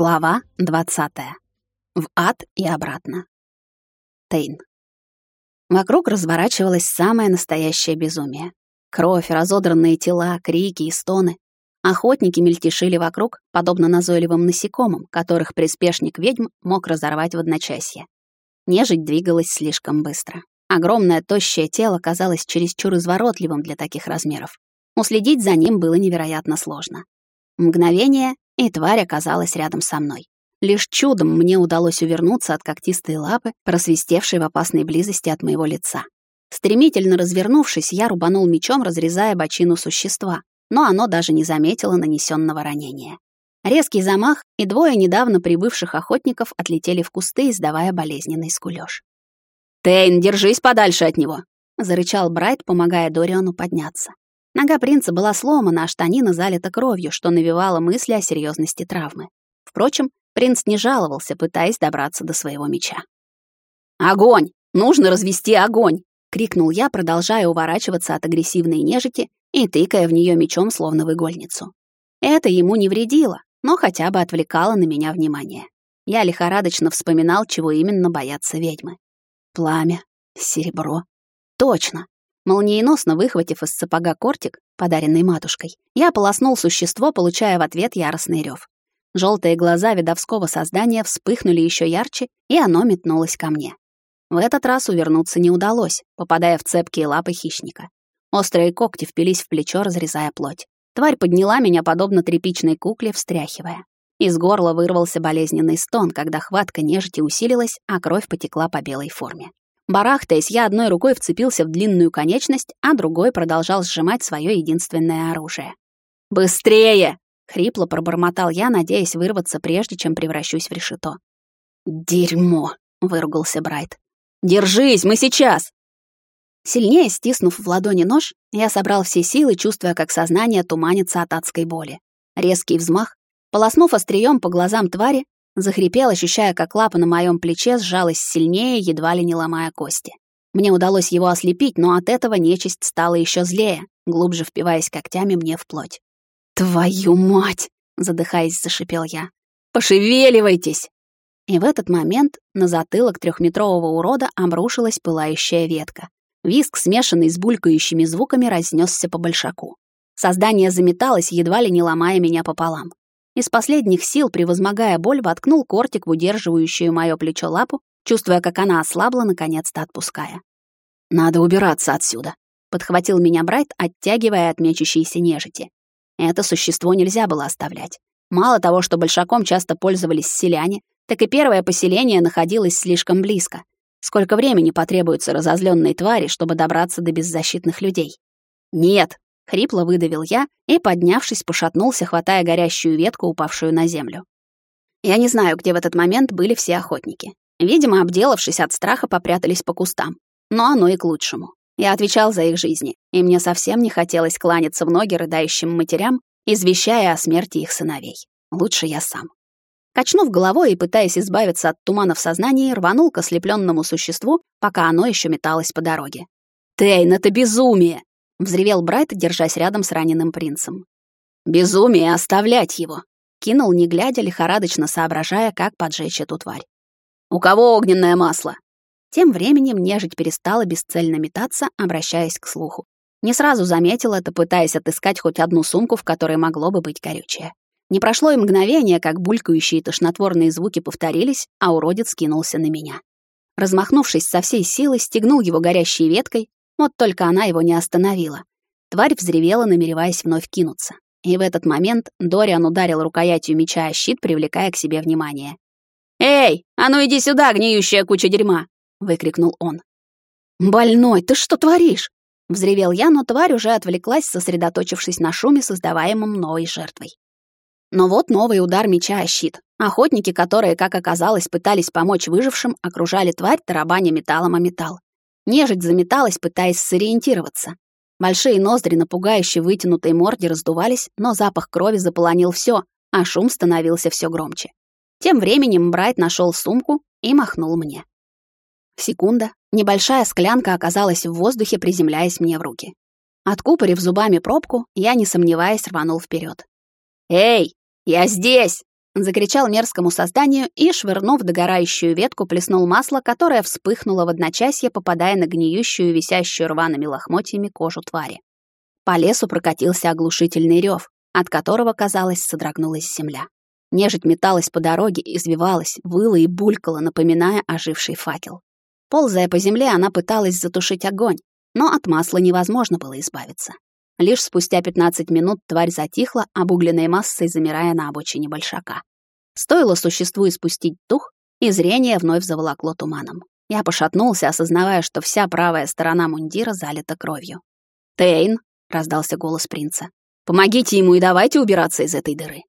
Глава 20. В ад и обратно. Тейн. Вокруг разворачивалось самое настоящее безумие. Кровь, разодранные тела, крики и стоны. Охотники мельтешили вокруг, подобно назойливым насекомым, которых приспешник ведьм мог разорвать в одночасье. Нежить двигалась слишком быстро. Огромное тощее тело казалось чересчур изворотливым для таких размеров. Уследить за ним было невероятно сложно. Мгновение, и тварь оказалась рядом со мной. Лишь чудом мне удалось увернуться от когтистой лапы, просвистевшей в опасной близости от моего лица. Стремительно развернувшись, я рубанул мечом, разрезая бочину существа, но оно даже не заметило нанесенного ранения. Резкий замах, и двое недавно прибывших охотников отлетели в кусты, издавая болезненный скулёж. «Тейн, держись подальше от него!» — зарычал Брайт, помогая Дориану подняться. Нога принца была сломана, а штанина залита кровью, что навевало мысли о серьезности травмы. Впрочем, принц не жаловался, пытаясь добраться до своего меча. «Огонь! Нужно развести огонь!» — крикнул я, продолжая уворачиваться от агрессивной нежити и тыкая в нее мечом, словно в игольницу. Это ему не вредило, но хотя бы отвлекало на меня внимание. Я лихорадочно вспоминал, чего именно боятся ведьмы. Пламя, серебро. Точно, Молниеносно выхватив из сапога кортик, подаренный матушкой, я полоснул существо, получая в ответ яростный рев. Желтые глаза видовского создания вспыхнули еще ярче, и оно метнулось ко мне. В этот раз увернуться не удалось, попадая в цепкие лапы хищника. Острые когти впились в плечо, разрезая плоть. Тварь подняла меня подобно тряпичной кукле, встряхивая. Из горла вырвался болезненный стон, когда хватка нежити усилилась, а кровь потекла по белой форме. Барахтаясь, я одной рукой вцепился в длинную конечность, а другой продолжал сжимать свое единственное оружие. «Быстрее!» — хрипло пробормотал я, надеясь вырваться, прежде чем превращусь в решето. «Дерьмо!» — выругался Брайт. «Держись, мы сейчас!» Сильнее стиснув в ладони нож, я собрал все силы, чувствуя, как сознание туманится от адской боли. Резкий взмах. Полоснув острием по глазам твари, Захрипел, ощущая, как лапа на моем плече сжалась сильнее, едва ли не ломая кости. Мне удалось его ослепить, но от этого нечисть стала еще злее, глубже впиваясь когтями мне в плоть. «Твою мать!» — задыхаясь, зашипел я. «Пошевеливайтесь!» И в этот момент на затылок трехметрового урода обрушилась пылающая ветка. Виск, смешанный с булькающими звуками, разнесся по большаку. Создание заметалось, едва ли не ломая меня пополам. Из последних сил, превозмогая боль, воткнул кортик в удерживающую моё плечо лапу, чувствуя, как она ослабла, наконец-то отпуская. «Надо убираться отсюда», — подхватил меня Брайт, оттягивая от мечущейся нежити. Это существо нельзя было оставлять. Мало того, что большаком часто пользовались селяне, так и первое поселение находилось слишком близко. Сколько времени потребуется разозленной твари, чтобы добраться до беззащитных людей? «Нет», Хрипло выдавил я и, поднявшись, пошатнулся, хватая горящую ветку, упавшую на землю. Я не знаю, где в этот момент были все охотники. Видимо, обделавшись от страха, попрятались по кустам. Но оно и к лучшему. Я отвечал за их жизни, и мне совсем не хотелось кланяться в ноги рыдающим матерям, извещая о смерти их сыновей. Лучше я сам. Качнув головой и пытаясь избавиться от тумана в сознании, рванул к ослепленному существу, пока оно еще металось по дороге. «Тейн, это безумие!» Взревел Брайт, держась рядом с раненым принцем. Безумие оставлять его, кинул не глядя, лихорадочно соображая, как поджечь эту тварь. У кого огненное масло? Тем временем нежить перестала бесцельно метаться, обращаясь к слуху. Не сразу заметил это, пытаясь отыскать хоть одну сумку, в которой могло бы быть горючее. Не прошло и мгновение, как булькающие тошнотворные звуки повторились, а уродец кинулся на меня. Размахнувшись со всей силы, стегнул его горящей веткой, вот только она его не остановила. Тварь взревела, намереваясь вновь кинуться. И в этот момент Дориан ударил рукоятью меча о щит, привлекая к себе внимание. «Эй, а ну иди сюда, гниющая куча дерьма!» — выкрикнул он. «Больной, ты что творишь?» — взревел я, но тварь уже отвлеклась, сосредоточившись на шуме, создаваемом новой жертвой. Но вот новый удар меча о щит. Охотники, которые, как оказалось, пытались помочь выжившим, окружали тварь, тарабаня металлом о металл. Нежить заметалась, пытаясь сориентироваться. Большие ноздри на пугающе вытянутой морде раздувались, но запах крови заполонил все, а шум становился все громче. Тем временем Брайт нашел сумку и махнул мне. Секунда, небольшая склянка оказалась в воздухе, приземляясь мне в руки. Откупорив зубами пробку, я, не сомневаясь, рванул вперед. «Эй, я здесь!» — Закричал мерзкому созданию и, швырнув догорающую ветку, плеснул масло, которое вспыхнуло в одночасье, попадая на гниющую, висящую рваными лохмотьями кожу твари. По лесу прокатился оглушительный рев, от которого, казалось, содрогнулась земля. Нежить металась по дороге, извивалась, выла и булькала, напоминая оживший факел. Ползая по земле, она пыталась затушить огонь, но от масла невозможно было избавиться. Лишь спустя 15 минут тварь затихла, обугленной массой замирая на обочине большака. Стоило существу испустить дух, и зрение вновь заволокло туманом. Я пошатнулся, осознавая, что вся правая сторона мундира залита кровью. «Тейн!» — раздался голос принца. «Помогите ему и давайте убираться из этой дыры!»